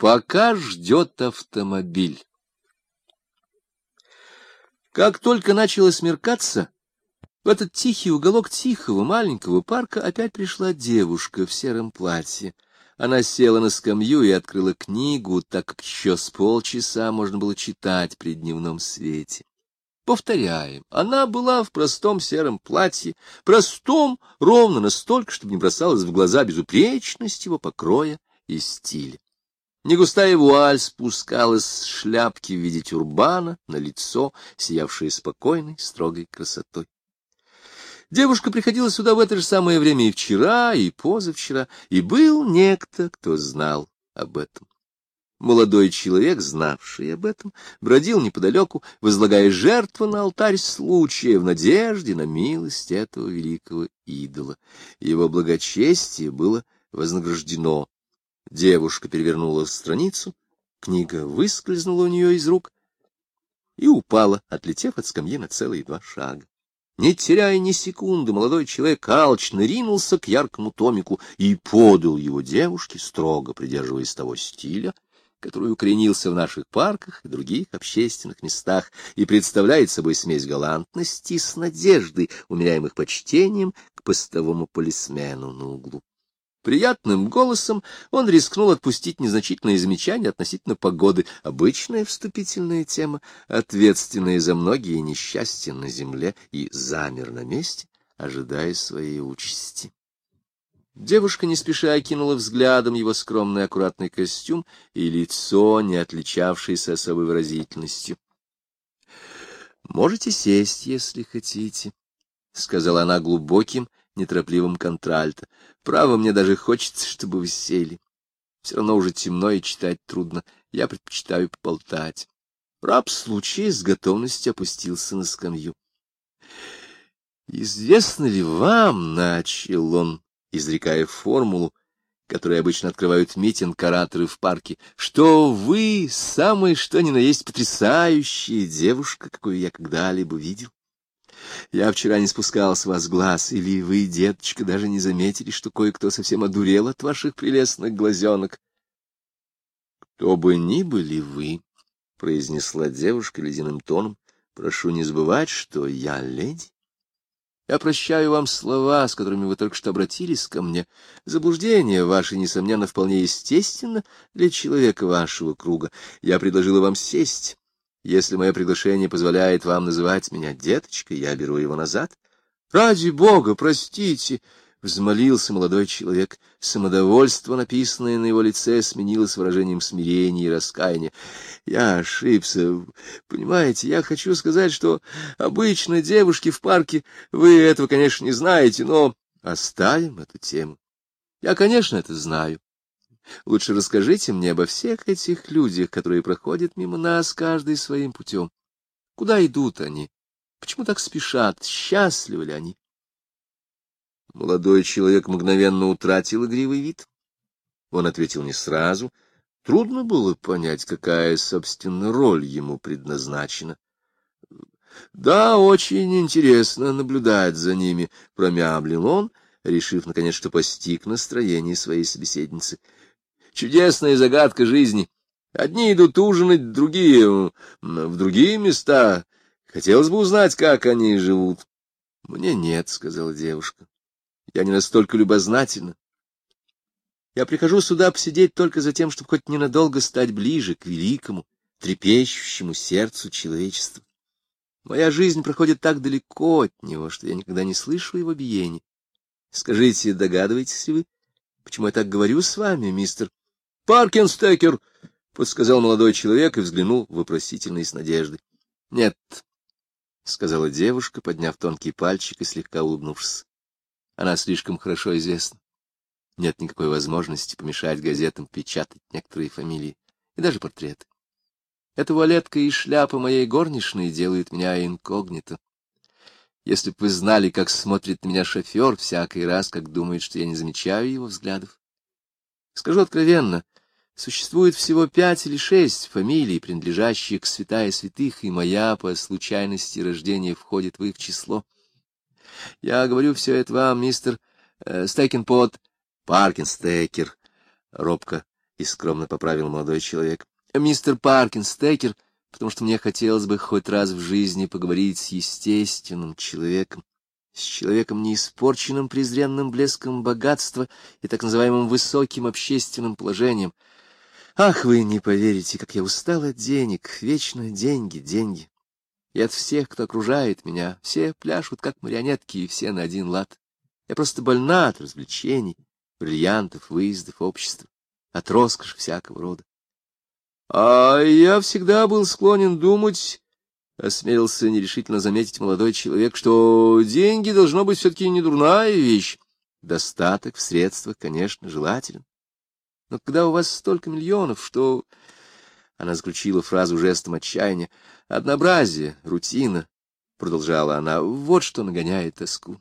Пока ждет автомобиль. Как только начало смеркаться, в этот тихий уголок тихого маленького парка опять пришла девушка в сером платье. Она села на скамью и открыла книгу, так как еще с полчаса можно было читать при дневном свете. Повторяем, она была в простом сером платье, простом ровно настолько, чтобы не бросалась в глаза безупречность его покроя и стиля. Негустая вуаль спускалась с шляпки в виде тюрбана на лицо, сиявшее спокойной, строгой красотой. Девушка приходила сюда в это же самое время и вчера, и позавчера, и был некто, кто знал об этом. Молодой человек, знавший об этом, бродил неподалеку, возлагая жертву на алтарь случая в надежде на милость этого великого идола. Его благочестие было вознаграждено Девушка перевернула страницу, книга выскользнула у нее из рук и упала, отлетев от скамьи на целые два шага. Не теряя ни секунды, молодой человек алчно ринулся к яркому томику и подал его девушке, строго придерживаясь того стиля, который укоренился в наших парках и других общественных местах и представляет собой смесь галантности с надеждой, умеряемых почтением к постовому полисмену на углу. Приятным голосом он рискнул отпустить незначительные замечания относительно погоды, обычная вступительная тема, ответственная за многие несчастья на земле, и замер на месте, ожидая своей участи. Девушка не спеша окинула взглядом его скромный аккуратный костюм и лицо, не отличавшееся особой выразительностью. — Можете сесть, если хотите, — сказала она глубоким, неторопливым контральто. Право, мне даже хочется, чтобы вы сели. Все равно уже темно и читать трудно. Я предпочитаю поболтать. Раб случая с готовностью опустился на скамью. «Известно ли вам, — начал он, изрекая формулу, которой обычно открывают митинг ораторы в парке, — что вы самая что ни на есть потрясающая девушка, какую я когда-либо видел? Я вчера не спускал с вас глаз, или вы, деточка, даже не заметили, что кое-кто совсем одурел от ваших прелестных глазенок. — Кто бы ни были вы, — произнесла девушка ледяным тоном, — прошу не забывать, что я леди. Я прощаю вам слова, с которыми вы только что обратились ко мне. Заблуждение ваше, несомненно, вполне естественно для человека вашего круга. Я предложила вам сесть. Если мое приглашение позволяет вам называть меня деточкой, я беру его назад. — Ради бога, простите! — взмолился молодой человек. Самодовольство, написанное на его лице, сменилось выражением смирения и раскаяния. — Я ошибся. Понимаете, я хочу сказать, что обычно девушки в парке, вы этого, конечно, не знаете, но оставим эту тему. Я, конечно, это знаю. Лучше расскажите мне обо всех этих людях, которые проходят мимо нас каждый своим путем. Куда идут они? Почему так спешат? Счастливы ли они? Молодой человек мгновенно утратил игривый вид. Он ответил не сразу. Трудно было понять, какая, собственно, роль ему предназначена. — Да, очень интересно наблюдать за ними, — промямлил он, решив, наконец, что постиг настроение своей собеседницы. Чудесная загадка жизни. Одни идут ужинать, другие в другие места. Хотелось бы узнать, как они живут. — Мне нет, — сказала девушка. — Я не настолько любознательна. Я прихожу сюда посидеть только за тем, чтобы хоть ненадолго стать ближе к великому, трепещущему сердцу человечества. Моя жизнь проходит так далеко от него, что я никогда не слышу его биения. Скажите, догадываетесь ли вы, почему я так говорю с вами, мистер Паркинстекер, — подсказал молодой человек и взглянул вопросительно и с надеждой. — Нет, — сказала девушка, подняв тонкий пальчик и слегка улыбнувшись. Она слишком хорошо известна. Нет никакой возможности помешать газетам печатать некоторые фамилии и даже портреты. Эта вуалетка и шляпа моей горничной делают меня инкогнито. Если бы вы знали, как смотрит на меня шофер всякий раз, как думает, что я не замечаю его взглядов. Скажу откровенно, Существует всего пять или шесть фамилий, принадлежащих к святая святых, и моя по случайности рождения входит в их число. Я говорю все это вам, мистер э, Стекенпот, Паркинстекер, робко и скромно поправил молодой человек. Мистер Паркинс Текер, потому что мне хотелось бы хоть раз в жизни поговорить с естественным человеком, с человеком, не испорченным презренным блеском богатства и так называемым высоким общественным положением. Ах, вы не поверите, как я устал от денег, вечно деньги, деньги. И от всех, кто окружает меня, все пляшут, как марионетки, и все на один лад. Я просто больна от развлечений, бриллиантов, выездов, общества, от роскоши всякого рода. А я всегда был склонен думать, — осмелился нерешительно заметить молодой человек, — что деньги должно быть все-таки не дурная вещь. Достаток в средствах, конечно, желателен. Но когда у вас столько миллионов, что... Она заключила фразу жестом отчаяния. «Однообразие, рутина», — продолжала она, — «вот что нагоняет тоску.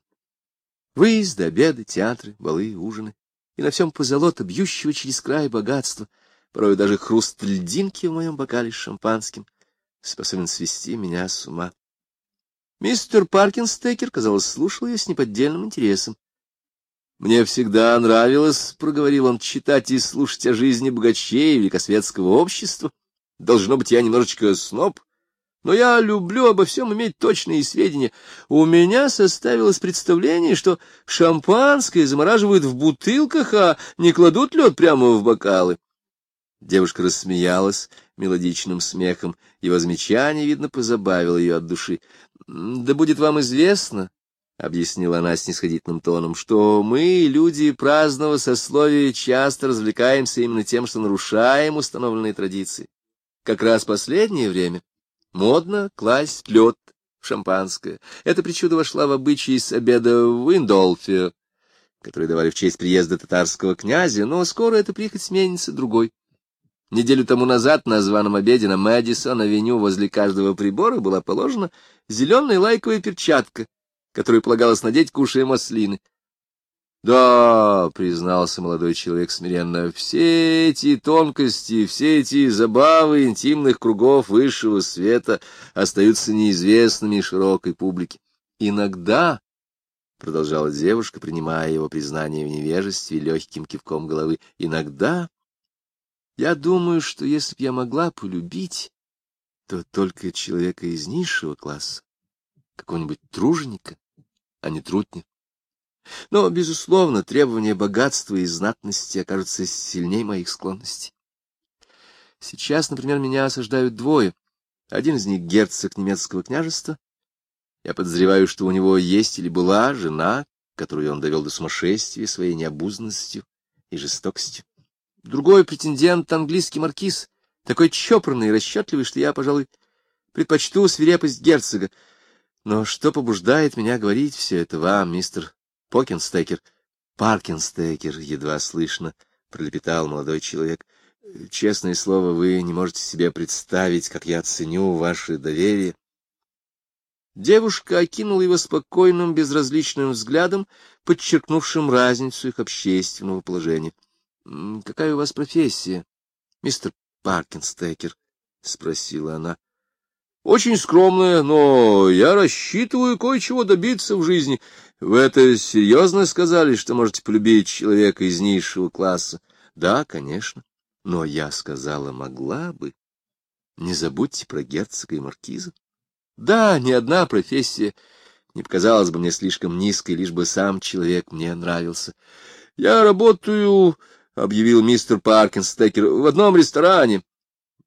Выезды, обеды, театры, балы, ужины, и на всем позолота, бьющего через край богатства, порой даже хруст льдинки в моем бокале с шампанским способен свести меня с ума». Мистер Паркинстекер, казалось, слушал ее с неподдельным интересом. «Мне всегда нравилось, — проговорил он, — читать и слушать о жизни богачей великосветского общества. Должно быть, я немножечко сноб, но я люблю обо всем иметь точные сведения. У меня составилось представление, что шампанское замораживают в бутылках, а не кладут лед прямо в бокалы. Девушка рассмеялась мелодичным смехом, его замечание, видно, позабавило ее от души. — Да будет вам известно, — объяснила она снисходительным тоном, — что мы, люди праздного сословия, часто развлекаемся именно тем, что нарушаем установленные традиции. Как раз последнее время модно класть лед в шампанское. Эта причуда вошла в обычаи с обеда в Индолфе, который давали в честь приезда татарского князя, но скоро эта прихоть сменится другой. Неделю тому назад на званом обеде на Мэдисон-авеню возле каждого прибора была положена зеленая лайковая перчатка, которую полагалось надеть, кушая маслины. Да, признался молодой человек смиренно, все эти тонкости, все эти забавы интимных кругов высшего света остаются неизвестными широкой публике. Иногда, продолжала девушка, принимая его признание в невежестве легким кивком головы, иногда я думаю, что если б я могла полюбить, то только человека из низшего класса, какого-нибудь труженика, а не трутня. Но, безусловно, требования богатства и знатности окажутся сильнее моих склонностей. Сейчас, например, меня осаждают двое. Один из них — герцог немецкого княжества. Я подозреваю, что у него есть или была жена, которую он довел до сумасшествия своей необузданностью и жестокостью. Другой претендент — английский маркиз, такой чопорный и расчетливый, что я, пожалуй, предпочту свирепость герцога. Но что побуждает меня говорить все это вам, мистер Покинстекер, Паркинстекер, едва слышно, пролепетал молодой человек. Честное слово, вы не можете себе представить, как я ценю ваше доверие. Девушка окинула его спокойным, безразличным взглядом, подчеркнувшим разницу их общественного положения. — Какая у вас профессия, мистер Паркинстекер? — спросила она. — Очень скромная, но я рассчитываю кое-чего добиться в жизни. Вы это серьезно сказали, что можете полюбить человека из низшего класса? Да, конечно. Но я сказала, могла бы. Не забудьте про герцога и маркиза. Да, ни одна профессия не показалась бы мне слишком низкой, лишь бы сам человек мне нравился. Я работаю, — объявил мистер Паркинстекер, — в одном ресторане.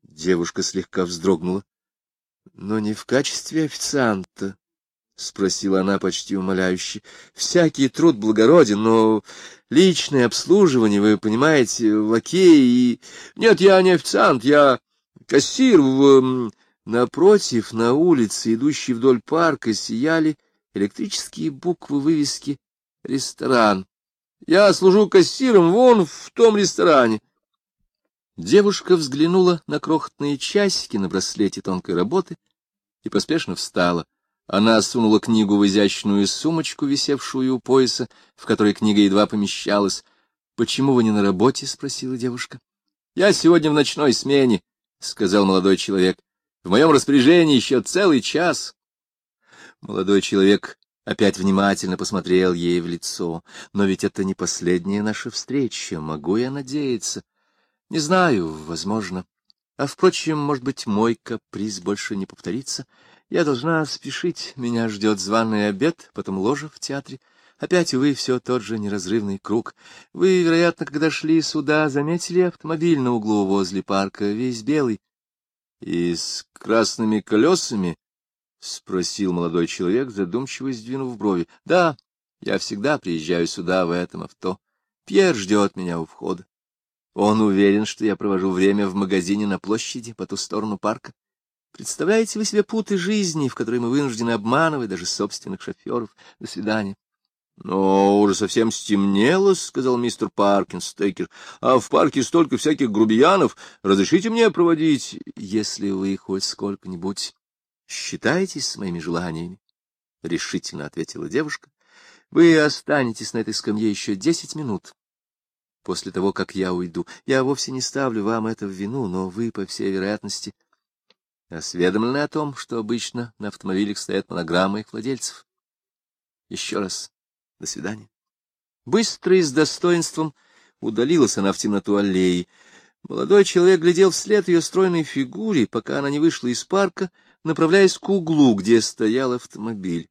Девушка слегка вздрогнула. Но не в качестве официанта, — спросила она почти умоляюще. — Всякий труд благороден, но личное обслуживание, вы понимаете, лакей и... Нет, я не официант, я кассир в... Напротив, на улице, идущей вдоль парка, сияли электрические буквы вывески «Ресторан». Я служу кассиром вон в том ресторане. Девушка взглянула на крохотные часики на браслете тонкой работы и поспешно встала. Она сунула книгу в изящную сумочку, висевшую у пояса, в которой книга едва помещалась. — Почему вы не на работе? — спросила девушка. — Я сегодня в ночной смене, — сказал молодой человек. — В моем распоряжении еще целый час. Молодой человек опять внимательно посмотрел ей в лицо. — Но ведь это не последняя наша встреча, могу я надеяться? — Не знаю, возможно. А, впрочем, может быть, мой каприз больше не повторится. Я должна спешить, меня ждет званый обед, потом ложа в театре. Опять, увы, все тот же неразрывный круг. Вы, вероятно, когда шли сюда, заметили автомобиль на углу возле парка, весь белый. — И с красными колесами? — спросил молодой человек, задумчиво сдвинув брови. — Да, я всегда приезжаю сюда в этом авто. Пьер ждет меня у входа. Он уверен, что я провожу время в магазине на площади по ту сторону парка. Представляете вы себе путы жизни, в которой мы вынуждены обманывать даже собственных шоферов? До свидания. — Но уже совсем стемнело, — сказал мистер Паркинстекер, — а в парке столько всяких грубиянов. Разрешите мне проводить, если вы хоть сколько-нибудь считаетесь с моими желаниями? — решительно ответила девушка. — Вы останетесь на этой скамье еще десять минут. После того, как я уйду, я вовсе не ставлю вам это в вину, но вы, по всей вероятности, осведомлены о том, что обычно на автомобилях стоят монограммы их владельцев. Еще раз до свидания. Быстро и с достоинством удалилась она в темноту аллеи. Молодой человек глядел вслед ее стройной фигуре, пока она не вышла из парка, направляясь к углу, где стоял автомобиль.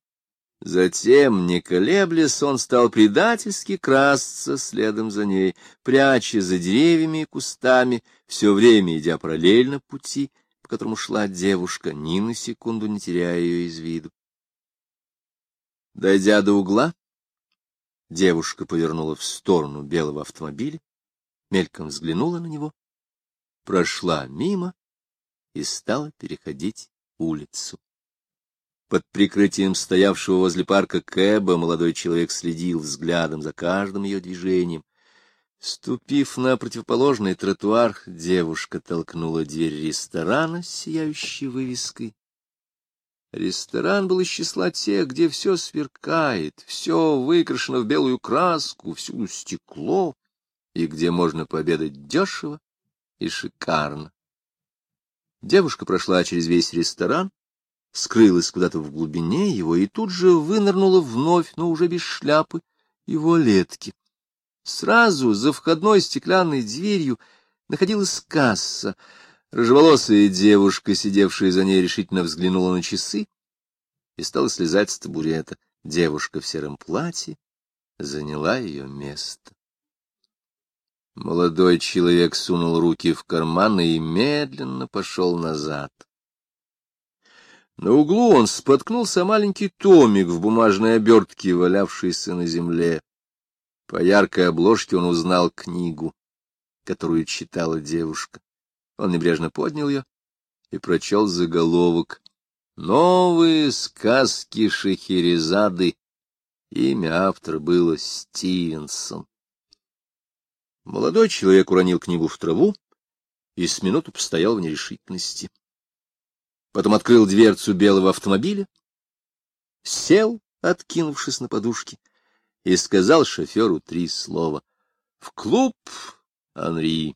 Затем, не колеблясь, он стал предательски красться следом за ней, пряча за деревьями и кустами, все время идя параллельно пути, по которому шла девушка, ни на секунду не теряя ее из виду. Дойдя до угла, Девушка повернула в сторону белого автомобиля, мельком взглянула на него, прошла мимо и стала переходить улицу. Под прикрытием стоявшего возле парка Кэба молодой человек следил взглядом за каждым ее движением. Ступив на противоположный тротуар, девушка толкнула дверь ресторана с сияющей вывеской Ресторан был из числа тех, где все сверкает, все выкрашено в белую краску, всюду стекло, и где можно пообедать дешево и шикарно. Девушка прошла через весь ресторан, скрылась куда-то в глубине его и тут же вынырнула вновь, но уже без шляпы и вуалетки. Сразу за входной стеклянной дверью находилась касса — Рыжеволосая девушка, сидевшая за ней, решительно взглянула на часы и стала слезать с табурета. Девушка в сером платье заняла ее место. Молодой человек сунул руки в карманы и медленно пошел назад. На углу он споткнулся маленький томик в бумажной обертке, валявшийся на земле. По яркой обложке он узнал книгу, которую читала девушка. Он небрежно поднял ее и прочел заголовок. «Новые сказки Шахерезады». Имя автора было Стивенсон. Молодой человек уронил книгу в траву и с минуту постоял в нерешительности. Потом открыл дверцу белого автомобиля, сел, откинувшись на подушки, и сказал шоферу три слова. — В клуб, Анри.